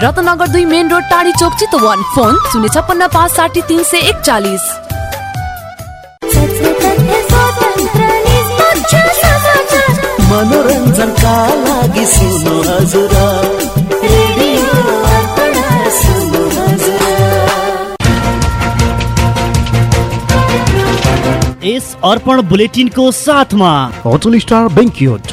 रत्नगर दुई main road टाढी चोक Chitwan phone शून्य छप्पन्न पाँच साठी तिन सय एकचालिस। मनोरञ्जनका लागि सुन्नु हजुर। यस अर्पण बुलेटिनको साथमा। होटल स्टार बेङ्क्युट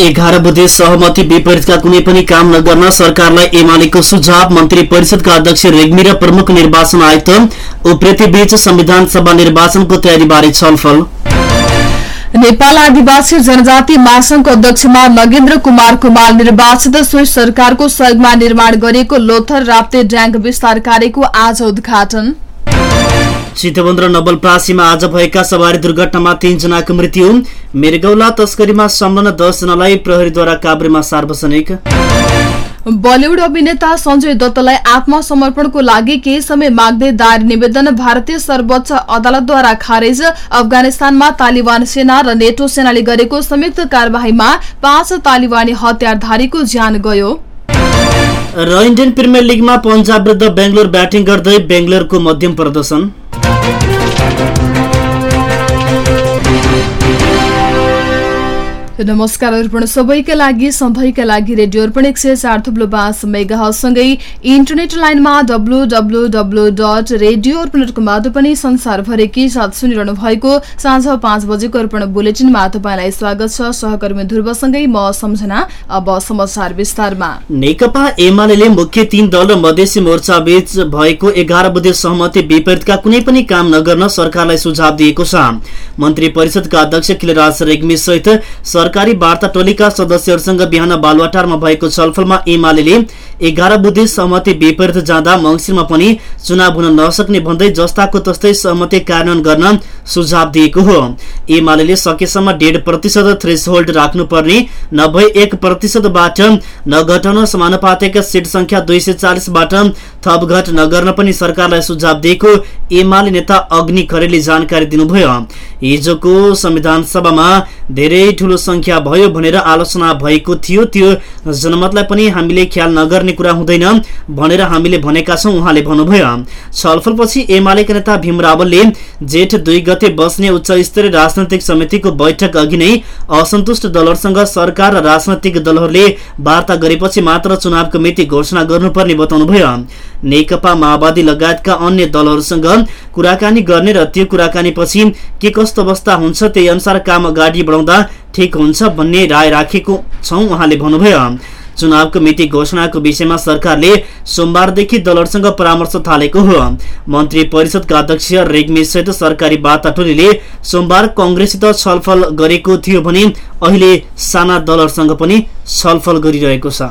एघार बुधे सहमति विपरीतका कुनै पनि काम नगर्न सरकारलाई एमालेको सुझाव मन्त्री परिषदका अध्यक्ष रेग्मी र प्रमुख निर्वाचन आयुक्त उप्रेती बीच संविधान सभा निर्वाचनको तयारीबारे छलफल। नेपाल आदिवासी जनजाति महासंघको अध्यक्षमा नगेन्द्र कुमार कुमार निर्वाचित स्विस सरकारको सहयोगमा निर्माण गरिएको लोथर राप्ते ड्याङ्ग विस्तार कार्यको आज उद्घाटन। चितवन र नवलप्रासीमा आज भएका सवारी दुर्घटनामा तीनजनाको मृत्यु। मृगौला तस्करीमा संलग्न दसजनालाई प्रहरीद्वारा काभ्रेमा सार्वजनिक। बलिउड अभिनेता संजय दत्तलाई आत्मसमर्पणको लागि केही समय माग्दै दायर निवेदन भारतीय सर्वोच्च अदालतद्वारा खारेज। अफगानिस्तानमा तालिबान सेना र नेटो सेनाले गरेको संयुक्त कार्यवाहीमा पाँच तालिबानी हतियारधारीको ज्यान गयो। र इन्डियन प्रिमियर लिगमा पन्जाब विरुद्ध बेङ्गलोर ब्याटिङ गर्दै बेङ्गलोरको मध्यम प्रदर्शन। नमस्कार अर्पण। सबैका लागि सधैँका लागि रेडियो अर्पण एक सय चार थुप्लो पाँच मेगासँगै इन्टरनेट लाइनमा W W W dot radio Arpan dot कमबाट पनि संसारभरिकै साथ सुनिरहनु भएको साँझ पाँच बजेको अर्पण बुलेटिनमा तपाईँलाई स्वागत छ। सहकर्मी ध्रुवसँगै म सम्झना अब समाचार विस्तारमा। नेकपा एमाले मुख्य तीन दल र मधेसी मोर्चा बीच भएको एघार बुधे सहमति विपरीतका कुनै पनि काम नगर्न सरकारलाई सुझाव दिएको छ। मन्त्री परिषदका अध्यक्ष खिलराज रेग्मी सहित सरकारी वार्ता टोलीका सदस्यहरूसँग बिहान बालुवाटारमा भएको छलफलमा एमाले एघार बुद्धि सहमति विपरीत जाँदा मङ्सिरमा पनि चुनाव हुन नसक्ने भन्दै जस्ताको तस्तै सहमति कार्यान्वयन गर्न सुझाव दिएको हो। एमाले सकेसम्म डेढ प्रतिशत थ्रेस होल्ड राख्नुपर्ने नभए एक प्रतिशतबाट नघटाउन समानुपातिक सिट संख्या दुई सय चालिसबाट थपघट नगर्न पनि सरकारलाई सुझाव दिएको एमाले नेता अग्नि खरेलले जानकारी दिनुभयो। हिजोको संविधान सभामा धेरै ठूलो संख्या भयो भनेर आलोचना भएको थियो। त्यो जनमतलाई पनि हामीले ख्याल नगर्ने कुरा हुँदैन भनेर हामीले भनेका छौं उहाँले भन्नुभयो। छलफलपछि एमालेका नेता भीम रावलले जेठ दुई गते बस्ने उच्च स्तरीय राजनैतिक समितिको बैठक अघि नै असन्तुष्ट दलहरूसँग सरकार र राजनैतिक दलहरूले वार्ता गरेपछि मात्र चुनावको मिति घोषणा गर्नुपर्ने बताउनुभयो। नेकपा माओवादी लगायतका अन्य दलहरूसँग कुराकानी गर्ने र त्यो कुराकानीपछि के अवस्था हुन्छ त्यही अनुसार काम अगाडि बढाउँदा ठिक हुन्छ भन्ने राय राखेको छौं उहाँले भन्नुभयो। चुनावको मिति घोषणाको विषयमा सरकारले सोमबारदेखि दलहरूसँग परामर्श थालेको हो। मन्त्री परिषदका अध्यक्ष रेग्मी सहित सरकारी वार्ता टोलीले सोमबार कंग्रेससित छलफल गरेको थियो भने अहिले साना दलहरूसँग पनि छलफल गरिरहेको छ।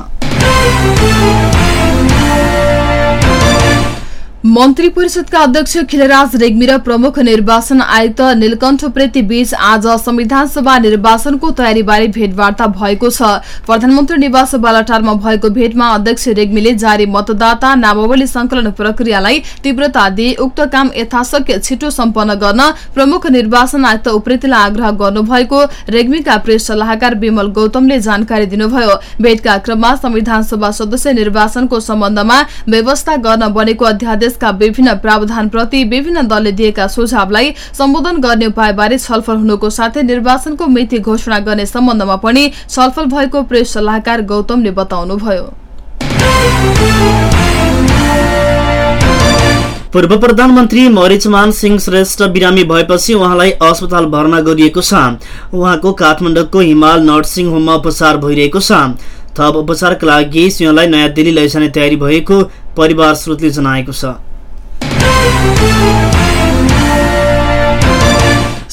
मन्त्री परिषदका अध्यक्ष खिलराज रेग्मी र प्रमुख निर्वाचन आयुक्त नीलकण्ठ प्रेती बीच आज संविधान सभा निर्वाचनको तयारीबारे भेटवार्ता भएको छ। प्रधानमन्त्री निवास बालाटारमा भएको भेटमा अध्यक्ष रेग्मीले जारी मतदाता नामावली संकलन प्रक्रियालाई तीव्रता दिए उक्त काम यथाशक्य छिटो सम्पन्न गर्न प्रमुख निर्वाचन आयुक्त उप्रेतीलाई आग्रह गर्नुभएको। रेग्मीका प्रेस सल्लाहकार विमल गौतमले जानकारी दिनुभयो भेटका क्रममा संविधान सभा सदस्य निर्वाचनको सम्बन्धमा व्यवस्था गर्न बनेको अध्यादेश देशका विभिन्न प्रावधानप्रति विभिन्न दलले दिएका सुझावलाई सम्बोधन गर्ने उपायबारे छलफल हुनुको साथै निर्वाचनको मिति घोषणा गर्ने सम्बन्धमा पनि छलफल भएको प्रेस सल्लाहकार गौतमले बताउनुभयो। पूर्व प्रधानमन्त्री मरिचमान सिंह श्रेष्ठ बिरामी भएपछि उहाँलाई अस्पताल भर्ना गरिएको छ। उहाँको काठमाडौँको हिमाल नर्सिङ होममा उपचार भइरहेको छ। थप उपचारका लागि सिंहलाई नयाँ दिल्ली लैजाने तयारी भएको परिवार स्रोतले जनाएको छ।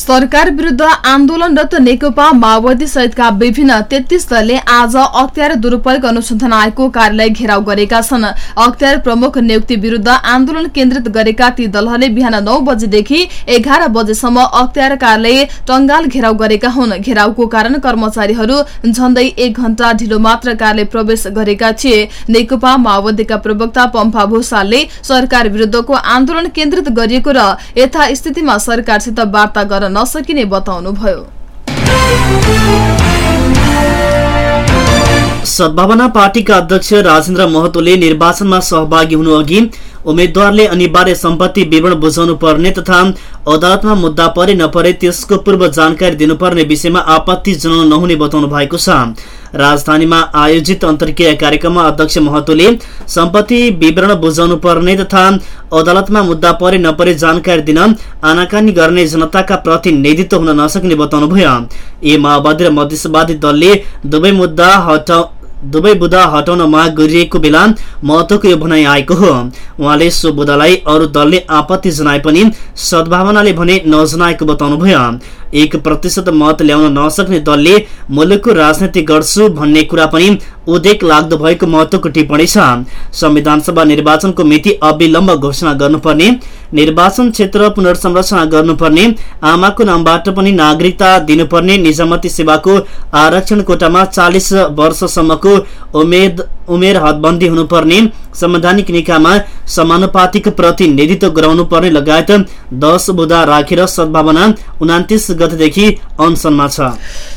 सरकार विरूद्ध आन्दोलनरत नेकपा माओवादी सहितका विभिन्न तेत्तीस दलले आज अख्तियार दुरूपयोग अनुसन्धान आयोगको कार्यालय घेराउ गरेका छन्। अख्तियार प्रमुख नियुक्ति विरूद्ध आन्दोलन केन्द्रित गरेका ती दलहरूले बिहान नौ बजेदेखि एघार बजेसम्म अख्तियार कार्यालय टंगाल घेराउ गरेका हुन्। घेराउको कारण कर्मचारीहरू झण्डै एक घण्टा ढिलो मात्र कार्यालय प्रवेश गरेका थिए। नेकपा माओवादीका प्रवक्ता पम्फा भूषालले सरकार विरूद्धको आन्दोलन केन्द्रित गरिएको र यथास्थितिमा सरकारसित वार्ता गर्न नसकिने बताउनुभयो। सद्भावना पार्टीका अध्यक्ष राजेन्द्र महतोले निर्वाचनमा सहभागी हुनु अघि उम्मेद्वारले अनिवार्य सम्पत्ति विवरण बुझाउनु पर्ने तथा अदालतमा मुद्दा परे नपरे त्यसको पूर्व जानकारी दिनुपर्ने विषयमा आपत्ति जनाउनु नहुने बताउनु भएको छ। राजधानीमा आयोजित अन्तर्क्रिया कार्यक्रममा अध्यक्ष महतोले सम्पत्ति विवरण बुझाउनु पर्ने तथा अदालतमा मुद्दा परे नपरे जानकारी दिन आनाकानी गर्ने जनताका प्रतिनिधित्व हुन नसक्ने बताउनुभयो। ए माओवादी र मधेसवादी दलले दुवै मुद्दा हटाउ दुवै बुदा हटाउन माग गरिएको बेला महत्वको यो भनाइ आएको हो। उहाँले सो बुदालाई अरू दलले आपत्ति जनाए पनि सद्भावनाले भने नजनाएको बताउनुभयो। एक प्रतिशत मत ल्याउन नसक्ने दलले मुलुकको राजनीति गर्छु भन्ने कुरा पनि उदेक लाग्दो भएको महत्वको टिप्पणी छ। संविधान सभा निर्वाचनको मिति अविलम्ब घोषणा गर्नुपर्ने निर्वाचन क्षेत्र पुनर्संरचना गर्नुपर्ने आमाको नामबाट पनि नागरिकता दिनुपर्ने निजामती सेवाको आरक्षण कोटामा चालिस वर्षसम्मको उमेद उमेर हदबन्दी हुनुपर्ने संवैधानिक निकायमा समानुपातिक प्रतिनिधित्व गराउनु पर्ने लगायत दस बुदा राखेर सद्भावना उनातिस गतेदेखि अनसनमा छ।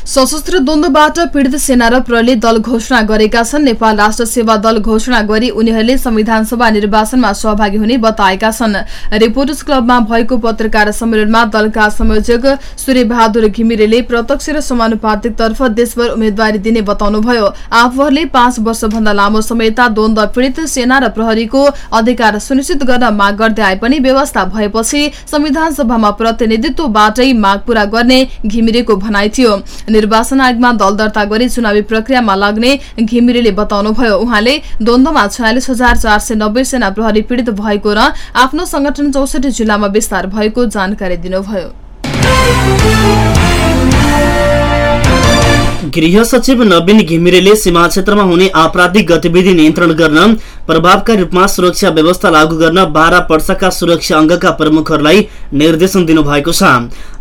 सशस्त्र द्वन्द्वबाट पीड़ित सेना र प्रहरीले दल घोषणा गरेका छन्। नेपाल राष्ट्र सेवा दल घोषणा गरी उनीहरूले संविधान सभा निर्वाचनमा सहभागी हुने बताएका छन्। रिपोर्टर्स क्लबमा भएको पत्रकार सम्मेलनमा दलका संयोजक सूर्य बहादुर घिमिरेले प्रत्यक्ष र समानुपातिक तर्फ देशभर उम्मेद्वारी दिने बताउनुभयो। आफूहरूले पाँच वर्षभन्दा लामो समयता द्वन्द्व पीड़ित सेना र प्रहरीको अधिकार सुनिश्चित गर्न माग गर्दै आए पनि व्यवस्था भएपछि संविधान सभामा प्रतिनिधित्वबाटै माग पूरा गर्ने घिमिरेको भनाइ थियो। निर्वाचन आयोगमा दल दर्ता गरी चुनावी प्रक्रियामा लाग्ने घिमिरेले बताउनुभयो उहाँले द्वन्द्वमा छयालिस हजार चार सय नब्बे सेना प्रहरी पीड़ित भएको र आफ्नो संगठन चौसठी जिल्लामा विस्तार भएको जानकारी दिनुभयो। गृह सचिव नवीन घिमिरेले सीमा क्षेत्रमा हुने आपराधिक गतिविधि नियन्त्रण गर्न प्रभावकारी रूपमा सुरक्षा व्यवस्था लागू गर्न बाह्र पर्साका सुरक्षा अङ्गका प्रमुखहरूलाई निर्देशन दिनुभएको छ।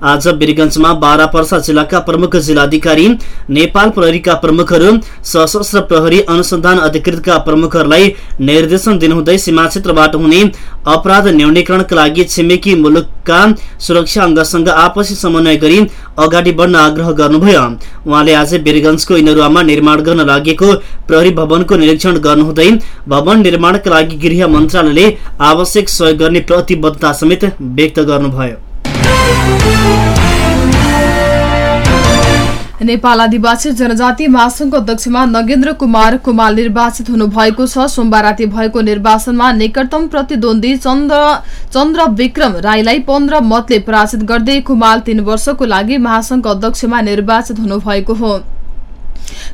आज वीरगंजमा बाह्र पर्सा जिल्लाका प्रमुख जिल्लाधिकारी नेपाल प्रहरीका प्रमुखहरू सशस्त्र प्रहरी अनुसन्धान अधिकृतका प्रमुखहरूलाई निर्देशन दिनुहुँदै सीमा क्षेत्रबाट हुने अपराध न्यूनीकरणका लागि छिमेकी मुलुकका सुरक्षा अङ्गसँग आपसी समन्वय गरी अगाडि बढ्न आग्रह गर्नुभयो। उहाँले वीरगंजको इनरुवामा निर्माण गर्न लागेको प्रहरी भवनको निरीक्षण गर्नुहुँदै भवन निर्माणका लागि गृह मन्त्रालयले आवश्यक सहयोग गर्ने प्रतिबद्धता समेत व्यक्त गर्नुभयो। नेपाल आदिवासी जनजाति महासंघको अध्यक्षमा नगेन्द्र कुमार कुमार निर्वाचित हुनुभएको छ। सोमबार राति भएको निर्वाचनमा निकटतम प्रतिद्वन्दी चन्द्र विक्रम राईलाई पन्ध्र मतले पराजित गर्दै कुमार तीन वर्षको लागि महासंघको अध्यक्षमा निर्वाचित हुनुभएको हो।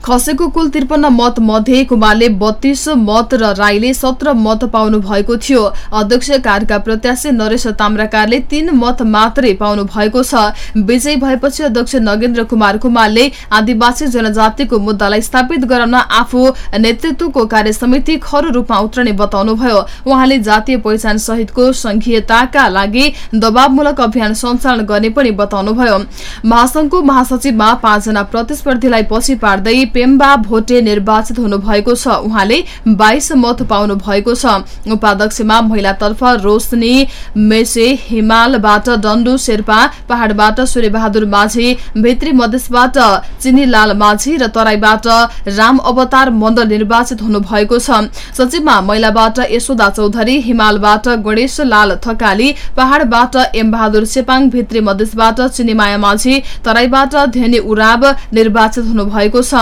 खसेको कुल त्रिपन्न मत मध्ये कुमारले बत्तीस मत र राईले सत्र मत पाउनु भएको थियो। अध्यक्ष कार्यका प्रत्याशी नरेश ताम्राकारले तीन मत मात्रै पाउनु भएको छ। विजयी भएपछि अध्यक्ष नगेन्द्र कुमार कुमारले आदिवासी जनजातिको मुद्दालाई स्थापित गराउन आफू नेतृत्वको कार्य समिति खरो रूपमा उत्रने बताउनुभयो। उहाँले जातीय पहिचान सहितको संघीयताका लागि दबावमूलक अभियान सञ्चालन गर्ने पनि बताउनुभयो। महासंघको महासचिवमा पाँचजना प्रतिस्पर्धीलाई पछि पार्दै पेम्बा भोटे निर्वाचित हुनुभएको छ। उहाँले बाइस मत पाउनु भएको छ। उपाध्यक्षमा महिलातर्फ रोशनी मेसे हिमालबाट डन्डु शेर्पा पहाड़बाट सूर्यबहादुर माझी भित्री मधेसबाट चिनीलाल माझी र तराईबाट राम अवतार मण्डल निर्वाचित हुनुभएको छ। सचिवमा महिलाबाट यशोदा चौधरी हिमालबाट गणेश लाल थकाली पहाड़बाट बहादुर सेपाङ भित्री मधेसबाट चिनीमाया माझी तराईबाट धेनी उराव निर्वाचित हुनुभएको छ।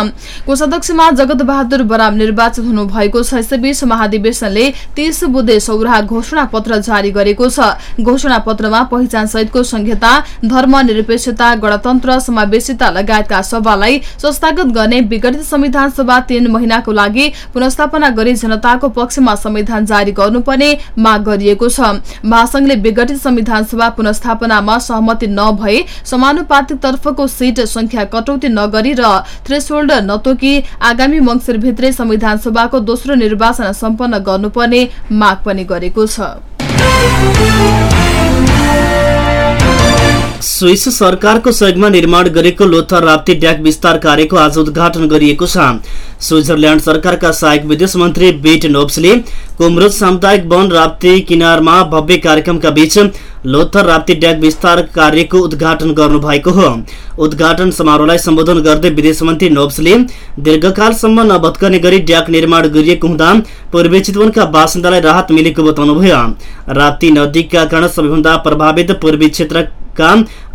कोषाध्यक्षमा जगत बहादुर बराम निर्वाचित हुनुभएको छ। यसैबीच महाधिवेशनले तीस बुधे सौराह घोषणा पत्र जारी गरेको छ। घोषणा पत्रमा पहिचान सहितको संहिता धर्म निरपेक्षता गणतन्त्र समावेशिता लगायतका सभालाई संस्थागत गर्ने विघटित संविधान सभा तीन महिनाको लागि पुनस्थापना गरी जनताको पक्षमा संविधान जारी गर्नुपर्ने माग गरिएको छ। महासंघले विघटित संविधान सभा पुनस्थापनामा सहमति नभए समानुपातिक तर्फको सीट संख्या कटौती नगरी र थ्रेसहोल्ड नतोकी आगामी मङ्सिरभित्रै संविधान सभाको दोस्रो निर्वाचन सम्पन्न गर्नुपर्ने माग पनि गरेको छ। स्विस सरकारको सहयोगमा निर्माण गरेको लोथर राप्ती ड्याक विस्तार कार्यको आज उद्घाटन गरिएको छ। स्विजरल्याण्ड सरकारका सहायक विदेश मन्त्री बेट नोब्सले कुमरोज सामुदायिक वन राप्ती किनारमा भव्य कार्यक्रमका बीच लोथर राप्ती ड्याक विस्तार कार्यको उद्घाटन गर्नुभएको हो। उद्घाटन समारोहलाई सम्बोधन गर्दै विदेश मन्त्री नोब्सले दीर्घकालसम्म नभत्कने गरी ड्याक निर्माण गरिएको हुँदा पूर्वी चितवनका बासिन्दालाई राहत मिलेको बताउनुभयो। राप्ती नदीका कारण सबैभन्दा प्रभावित पूर्वी क्षेत्र का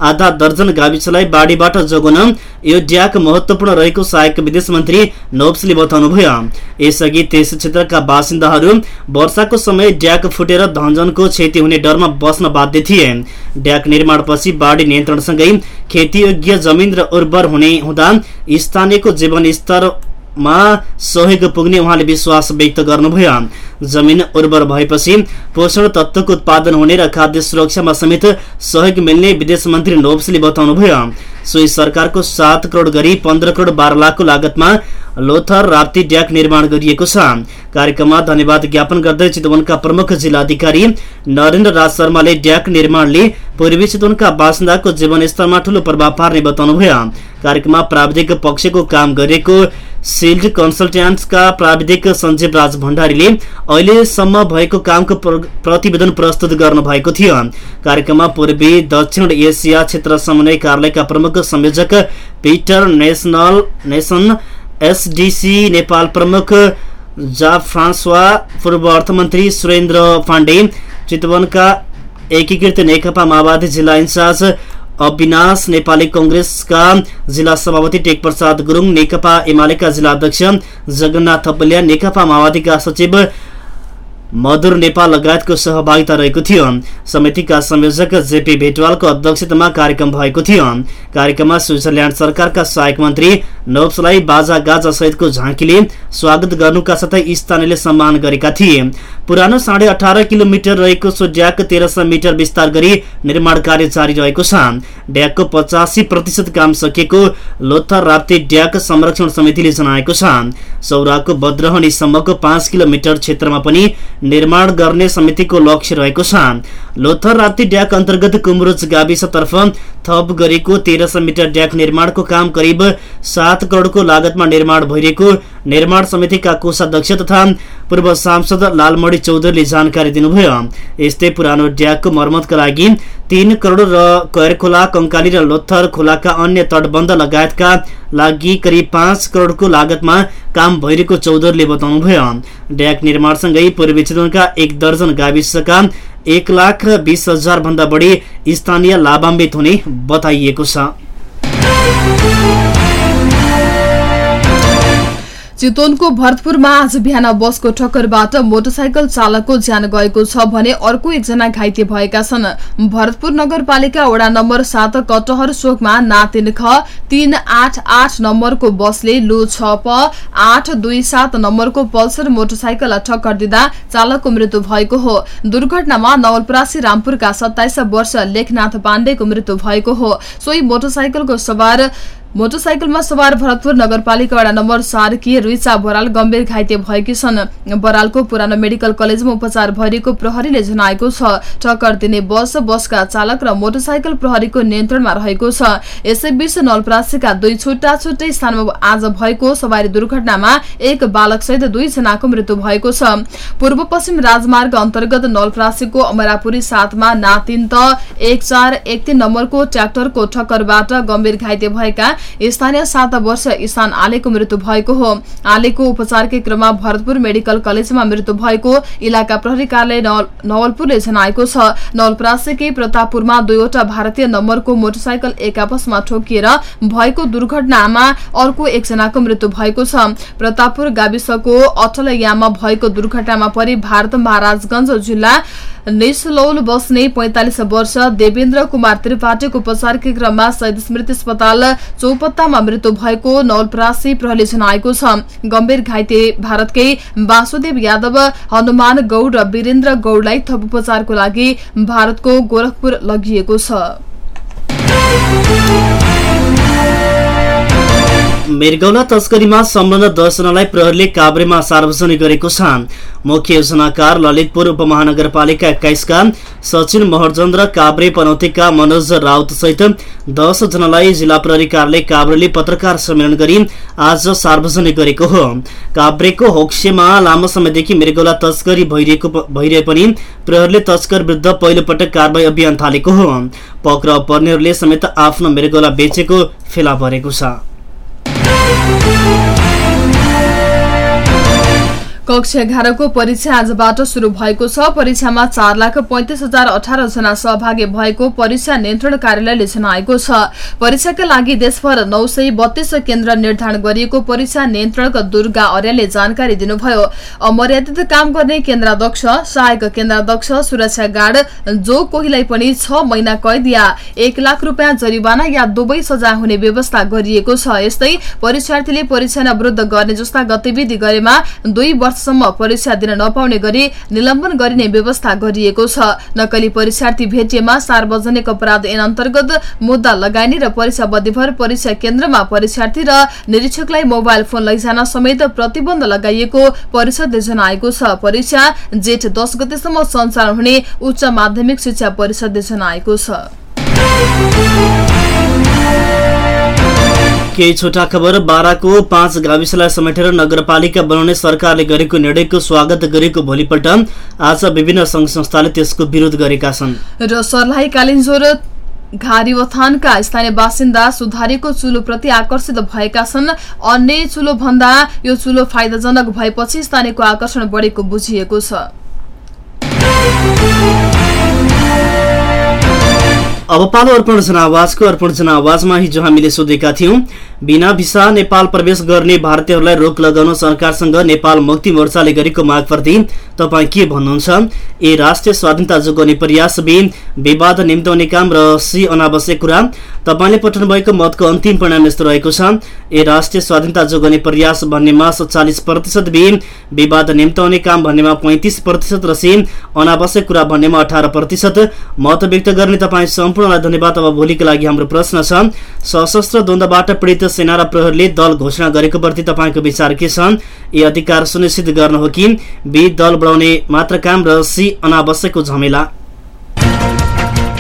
आधा दर्जन गाविसलाई बाढीबाट जोगाउन यो ड्याक महत्वपूर्ण रहेको सहायक विदेश मन्त्री नोब्सले बताउनुभयो। यसअघि त्यस क्षेत्रका बासिन्दाहरू वर्षाको समय ड्याक फुटेर धनजनको क्षति हुने डरमा बस्न बाध्य थिए। ड्याक निर्माणपछि बाढी नियन्त्रणसँगै खेतीयोग्य जमिन र उर्वर हुने हुँदा स्थानीयको जीवन स्तर मा सहयोग पुग्ने उहाँले विश्वास व्यक्त गर्नुभयो। जमिन उर्वर भएपछि पोषण तत्वको उत्पादन हुने र खाद्य सुरक्षामा समेत सहयोग मिल्ने विदेश मन्त्री नोब्सले बताउनुभयो। स्विस सरकारको सात करोड गरी पन्ध्र करोड बाह्र लाखको लागतमा लोथर राप्ती ड्याक निर्माण गरिएको छ। कार्यक्रममा धन्यवाद ज्ञापन गर्दै चितवनका प्रमुख जिल्लाधिकारी नरेन्द्र राज शर्माले ड्याक निर्माणले पूर्वी चितवनका बासिन्दाको जीवनस्तरमा ठूलो प्रभाव पार्ने बताउनुभयो। कार्यक्रममा प्राविधिक पक्षको काम गरेको सिल्ड कन्सल्टेन्ट्सका प्राविधिक सञ्जीव राज भण्डारीले अहिलेसम्म भएको कामको प्रतिवेदन प्रस्तुत गर्नु भएको थियो। कार्यक्रममा पूर्वी दक्षिण एसिया क्षेत्र समन्वय कार्यालयका प्रमुख संयोजक Peter national nation SDC Nepal प्रमुख जा फ्रान्सवा पूर्व अर्थमन्त्री सुरेन्द्र पाण्डे चितवनका एकीकृत नेकपा माओवादी जिल्ला इन्चार्ज अविनाश नेपाली कंग्रेसका जिल्ला सभापति टेक प्रसाद गुरुङ नेकपा एमालेका जिल्ला अध्यक्ष जगन्नाथ थपलिया नेकपा माओवादीका सचिव मधुर नेपाल लगायतको सहभागिता रहेको थियो। समितिका संयोजक जेपी भेटवालको अध्यक्षतामा कार्यक्रम भएको थियो। कार्यक्रममा स्विजरल्याण्ड सरकारका सहायक मन्त्री नोब्सलाई बाजा गाजा सहितको झाँकीले स्वागत गर्नुका साथै स्थानीयले सम्मान गरेका थिए। पुरानो साढे अठार किलोमिटर रहेको सो ड्याक तेह्र सय मिटर विस्तार गरी निर्माण कार्य जारी रहेको छ। ड्याकको पचासी प्रतिशत काम सकिएको लोथर राप्ती ड्याक संरक्षण समितिले जनाएको छ। सौराको बद्रहनीसम्मको पाँच किलोमिटर क्षेत्रमा पनि निर्माण गर्ने समितिको लक्ष्य रहेको छ। लोथर राप्ती ड्याक अन्तर्गत कुमरोज गाविसतर्फ थप गरेको तेह्र सय मिटर ड्याक निर्माणको काम करिब सात करोडको लागतमा निर्माण भइरहेको निर्माण समितिका कोषाध्यक्ष तथा पूर्व सांसद लालमणी चौधरीले जानकारी दिनुभयो। यस्तै पुरानो ड्याकको मर्मतका लागि तीन करोड र कैरखोला कंकाली र लोथर खोलाका अन्य तटबन्ध लगायतका लागि करिब पाँच करोडको लागतमा काम भइरहेको चौधरीले बताउनुभयो। ड्याक निर्माणसँगै पूर्वी चितवनका एक दर्जन गाविसका एक लाख बिस हजार भन्दा बढी स्थानीय लाभान्वित हुने बताइएको छ। चितवनको भरतपुरमा आज बिहान बसको ठक्करबाट मोटरसाइकल चालकको ज्यान गएको छ भने अर्को एकजना घाइते भएका छन्। भरतपुर नगरपालिका वडा नम्बर सात कटहर चोकमा ना तीन ख तीन आठ आठ नम्बरको बसले लु छ प आठ दुई सात नम्बरको पल्सर मोटरसाइकललाई ठक्कर दिँदा चालकको मृत्यु भएको हो। दुर्घटनामा नवलपरासी रामपुरका सत्ताइस वर्ष लेखनाथ पाण्डेको मृत्यु भएको हो। सोही मोटरसाइकलको सवार मोटरसाइकलमा सवार भरतपुर नगरपालिका वडा नम्बर चारकी रुइचा बराल गम्भीर घाइते भएकी छन्। बरालको पुरानो मेडिकल कलेजमा उपचार भइरहेको प्रहरीले जनाएको छ। टक्कर दिने बस बसका चालक र मोटरसाइकल प्रहरीको नियन्त्रणमा रहेको छ। यसैबीच नलप्रासीका दुई छुट्टा छुट्टै स्थानमा आज भएको सवारी दुर्घटनामा एक बालकसहित दुईजनाको मृत्यु भएको छ। पूर्व पश्चिम राजमार्ग अन्तर्गत नलप्रासीको अमरापुरी सातमा नातिन त एक चार एक नम्बरको ट्र्याक्टरको ठक्करबाट गम्भीर घाइते भएका स्थानीय सात वर्ष ईशान आलेको मृत्यु भएको हो। आलेको उपचारकै क्रममा भरतपुर मेडिकल कलेजमा मृत्यु भएको इलाका प्रहरी कार्यालय नवलपुरले जनाएको छ। नवलपरासीकै प्रतापपुरमा दुईवटा भारतीय नम्बरको मोटरसाइकल एक आपसमा ठोकिएर भएको दुर्घटनामा अर्को एकजनाको मृत्यु भएको छ। प्रतापपुर गाविसको अटलयाममा भएको दुर्घटनामा परि भारत महाराजगंज जिल्ला निसलौल बस्ने पैंतालिस वर्ष देवेन्द्र कुमार त्रिपाठीको उपचारकै क्रममा शहीद स्मृति अस्पताल चौपत्तामा मृत्यु भएको नवलपरासी प्रहरीले जनाएको छ। गम्भीर घाइते भारतकै वासुदेव यादव हनुमान गौड र वीरेन्द्र गौडलाई थप उपचारको लागि भारतको गोरखपुर लगिएको छ। मृगौला तस्करीमा संलग्न दसजनालाई प्रहरीले काभ्रेमा सार्वजनिक गरेको छ। मुख्य योजनाकार ललितपुर उपमहानगरपालिका एक्काइसका सचिन महर्जन र काभ्रे पनौतीका मनोज राउत सहित दस जनालाई जिल्ला प्रहरी कार्यालय काभ्रेले पत्रकार सम्मेलन गरी आज सार्वजनिक गरेको हो। काभ्रेको होक्सेमा लामो समयदेखि मृगौला तस्करी भइरहे पनि प्रहरीले तस्कर विरुद्ध पहिलो पटक कारवाही अभियान थालेको हो। पक्राउ पर्नेहरूले समेत आफ्नो मृगौला बेचेको फेला परेको छ। Thank you. कक्षा एघारको परीक्षा आजबाट शुरू भएको छ। परीक्षामा चार लाख पैंतिस हजार अठार जना सहभागी भएको परीक्षा नियन्त्रण कार्यालयले जनाएको छ। परीक्षाका लागि देशभर नौ सय बत्तीस केन्द्र निर्धारण गरिएको परीक्षा नियन्त्रणक दुर्गा अर्याले जानकारी दिनुभयो। अमर्यादित काम गर्ने केन्द्राध्यक्ष सहायक केन्द्राध्यक्ष सुरक्षा गार्ड जो कोहीलाई पनि छ महिना कैद या एक लाख रूपियाँ जरिवाना या दुवै सजाय हुने व्यवस्था गरिएको छ। यस्तै परीक्षार्थीले परीक्षा विरूद्ध गर्ने जस्ता गतिविधि गरेमा दुई वर्ष वर्षसम्म परीक्षा दिन नपाउने गरी निलम्बन गरिने व्यवस्था गरिएको छ। नक्कली परीक्षार्थी भेटिएमा सार्वजनिक अपराध ऐन अन्तर्गत मुद्दा लगाइने र परीक्षा अवधिभर परीक्षा केन्द्रमा परीक्षार्थी र निरीक्षकलाई मोबाइल फोन लैजान समेत प्रतिबन्ध लगाइएको परिषदले जनाएको छ। परीक्षा जेठ दस गतेसम्म सञ्चालन हुने उच्च माध्यमिक शिक्षा परिषदले जनाएको छ। केही छोटा खबर? बाराको पाँच गाविसलाई समेटेर नगरपालिका बनाउने सरकारले गरेको निर्णयको स्वागत गरेको भोलिपल्ट आज विभिन्न संघ संस्थाले त्यसको विरोध गरेका छन्। र सर्लाही कालिन्जोर घारीवथानका स्थानीय बासिन्दा सुधारेको चुलोप्रति आकर्षित भएका छन्। अन्य चुलो भन्दा यो चुलो फाइदाजनक भएपछि स्थानीयको आकर्षण बढेको बुझिएको छ। अब पालो अर्पण जनावाजको अर्पण जनावाजमा हिजो हामीले सोधेका थियौं बिना भिसा नेपाल प्रवेश गर्ने भारतीयहरूलाई रोक लगाउन सरकारसँग नेपाल मुक्ति मोर्चाले गरेको मागप्रति तपाईँ के भन्नुहुन्छ? ए राष्ट्रिय स्वाधीनता जोगाउने प्रयास बी विवाद निम्ताउने काम र सी अनावश्यक कुरा। तपाईँले पठाउनु भएको मतको अन्तिम परिणाम यस्तो रहेको छ। ए राष्ट्रिय स्वाधीनता जोगाउने प्रयास भन्नेमा सत्तालिस प्रतिशत बी विवाद निम्ताउने काम भन्नेमा पैँतिस प्रतिशत र सी अनावश्यक कुरा भन्नेमा अठार प्रतिशत। मत व्यक्त गर्ने तपाईँ सम्पूर्णलाई धन्यवाद। अब भोलिको लागि हाम्रो प्रश्न छ। सशस्त्र द्वन्द्वबाट पीडित सेना र प्रहरीले दल घोषणा गरेको प्रति तपाईँको विचार के छ? ए अधिकार सुनिश्चित गर्न हो कि? बी दल बढाउने मात्र काम र सी अनावश्यकको झमेला।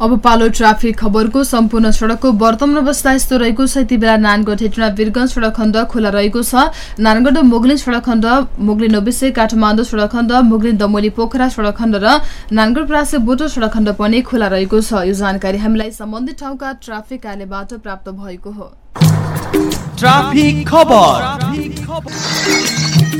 अब पालो ट्राफिक खबरको सम्पूर्ण सड़कको वर्तमान अवस्था यस्तो रहेको छ। यति बेला नानगढ हेटुना वीरगंज सड़क खण्ड खुला रहेको छ। नारायणगढ मोगलिन सड़क खण्ड मोगलिन नोबिसे काठमाडौँ सड़क खण्ड मोगलिन दमोली पोखरा सड़क खण्ड र नानगढ प्रासे बोटो सड़क खण्ड पनि खुला रहेको छ। यो जानकारी हामीलाई सम्बन्धित ठाउँका ट्राफिक कार्यालयबाट प्राप्त भएको हो।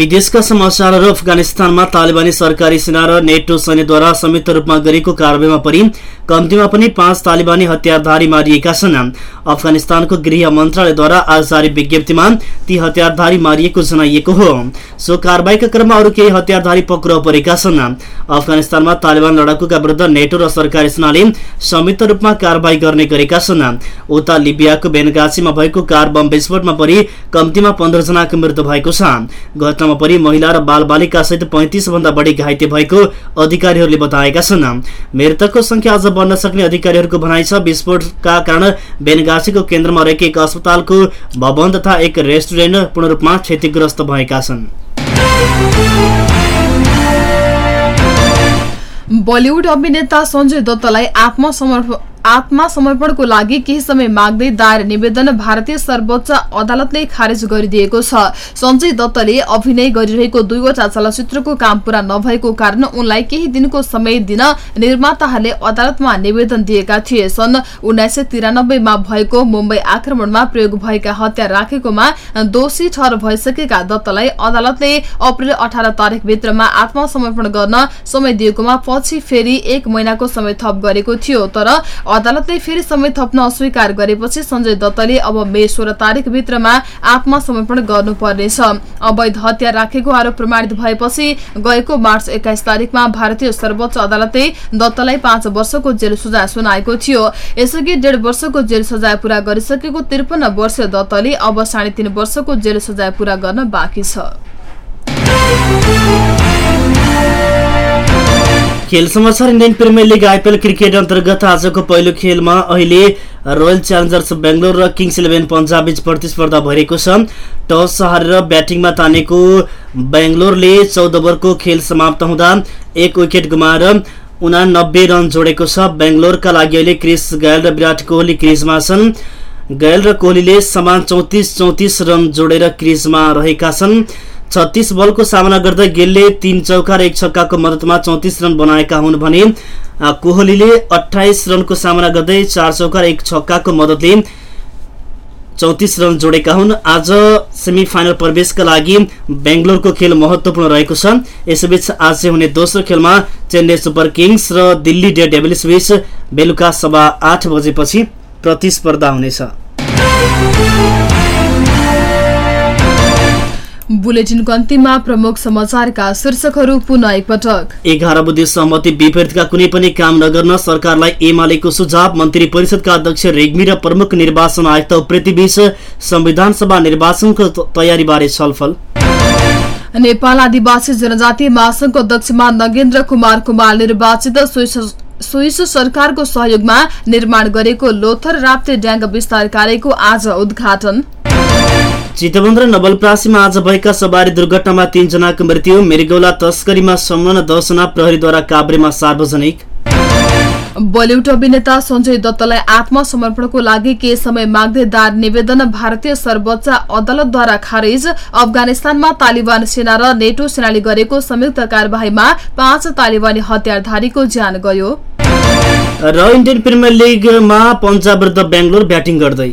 विदेशका समाचारहरू अफगानिस्तानमा तालिबानी सरकारी सेना र नेटो सैन्यद्वारा संयुक्त रूपमा गरेको कारवाहीमा परि कम्तीमा पनि पाँच तालिबानी हतियारधारी मारिएका छन्। अफगानिस्तानको गृह मन्त्रालयद्वारा आज जारी विज्ञप्तिमा ती हतियारधारी मारिएको जनाइएको हो। सो कारवाहीका क्रममा अरू केही हतियारधारी पक्राउ परेका छन्। अफगानिस्तानमा तालिबान लडाकुका विरुद्ध नेटो र सरकारी सेनाले संयुक्त रूपमा कारवाही गर्ने गरेका छन्। उता लिबियाको बेनगासीमा भएको कार बम विस्फोटमा परि कम्तीमा पन्ध्र जनाको मृत्यु भएको छ। घटनामा परि महिला र बाल बालिका सहित पैंतिस भन्दा बढी घाइते भएको अधिकारीहरूले बताएका छन्। मृतकको संख्या अझ बढ्न सक्ने अधिकारीहरूको भनाइ छ। विस्फोटका कारण बेनगासीको केन्द्रमा रहेको एक अस्पतालको भवन तथा एक रेस्टुरेन्ट पूर्ण रूपमा क्षतिग्रस्त भएका छन्। बलिउड अभिनेता सञ्जय दत्तलाई आत्मसमर्पण आत्मसमर्पणको लागि केही समय माग्दै दायर निवेदन भारतीय सर्वोच्च अदालतले खारेज गरिदिएको छ। सञ्जय दत्तले अभिनय गरिरहेको दुईवटा चलचित्रको काम पूरा नभएको कारण उनलाई केही दिनको समय दिन निर्माताहरूले अदालतमा निवेदन दिएका थिए। सन् उन्नाइस सय तिरानब्बेमा भएको मुम्बई आक्रमणमा प्रयोग भएका हतियार राखेकोमा दोषी ठहर भइसकेका दत्तलाई अदालतले अप्रेल अठार तारिकभित्रमा आत्मसमर्पण गर्न समय दिएकोमा पछि फेरि एक महिनाको समय थप गरेको थियो। तर अदालतले फेरि समय थप्न अस्वीकार गरेपछि सञ्जय दत्तले अब मे सोह्र तारिकभित्रमा आत्मसमर्पण गर्नुपर्नेछ। अवैध हतियार राखेको आरोप प्रमाणित भएपछि गएको मार्च एक्काइस तारिकमा भारतीय सर्वोच्च अदालतले दत्तलाई पाँच वर्षको जेल सजाय सुनाएको थियो। यसअघि डेढ वर्षको जेल सजाय पूरा गरिसकेको त्रिपन्न वर्षीय दत्तले अब साढे तीन वर्षको जेल सजाय पूरा गर्न बाँकी छ। खेल समाचार Indian Premier League IPL cricket अन्तर्गत आजको पहिलो खेलमा अहिले रोयल च्यालेन्जर्स बेङ्गलोर र किङ्स इलेभेन पन्जाब बीच प्रतिस्पर्धा भइरहेको छ। टस हारेर ब्याटिङमा तानेको बेङ्गलोरले चौध ओभरको खेल समाप्त हुँदा एक विकेट गुमाएर उनानब्बे रन जोडेको छ। बेङ्गलोरका लागि अहिले क्रिस गायल र विराट कोहली क्रिजमा छन्। गायल र कोहलीले समान चौतिस चौतिस रन जोडेर क्रिजमा रहेका छन्। छत्तीस बलको सामना गर्दै गेलले तीन चौका र एक छक्काको मद्दतमा चौतिस रन बनाएका हुन् भने कोहलीले अठाइस रनको सामना गर्दै चार चौका र एक छक्काको मद्दतले चौतिस रन जोडेका हुन्। आज सेमी फाइनल प्रवेशका लागि बेङ्गलोरको खेल महत्वपूर्ण रहेको छ। यसैबीच आज हुने दोस्रो खेलमा चेन्नई सुपर किङ्स र दिल्ली डे डेभिल्स बीच बेलुका सभा आठ बजेपछि प्रतिस्पर्धा हुनेछ। बुलेटिनको अन्तिममा प्रमुख समाचारका शीर्षकहरू पुनः एकपटक। एघार बुद्धि सहमति विपरीतका कुनै पनि काम नगर्न सरकारलाई एमालेको सुझाव मन्त्री परिषदका अध्यक्ष रेग्मी र प्रमुख निर्वाचन आयुक्त उप्रेतीबीच संविधान सभा निर्वाचनको तयारीबारे छलफल। नेपाल आदिवासी जनजाति महासंघको अध्यक्षमा नगेन्द्र कुमार कुमार निर्वाचित स्विस सरकारको सहयोगमा निर्माण गरेको लोथर राप्ते ड्याङ्ग विस्तार कार्यको आज उद्घाटन। चितवन र नवलप्रासीमा आज भएका सवारी दुर्घटनामा तीनजनाको मृत्यु। मृगौला तस्करीमा संलग्न दसजना प्रहरीद्वारा काभ्रेमा सार्वजनिक। बलिउड अभिनेता सञ्जय दत्तलाई आत्मसमर्पणको लागि केही समय माग्दै दायर निवेदन भारतीय सर्वोच्च अदालतद्वारा खारेज। अफगानिस्तानमा तालिबान सेना र नेटो सेनाले गरेको संयुक्त कार्यवाहीमा पाँच तालिबानी हतियारधारीको ज्यान गयो। र इन्डियन प्रिमियर लिगमा पन्जाब विरुद्ध बेङ्गलोर ब्याटिङ गर्दै।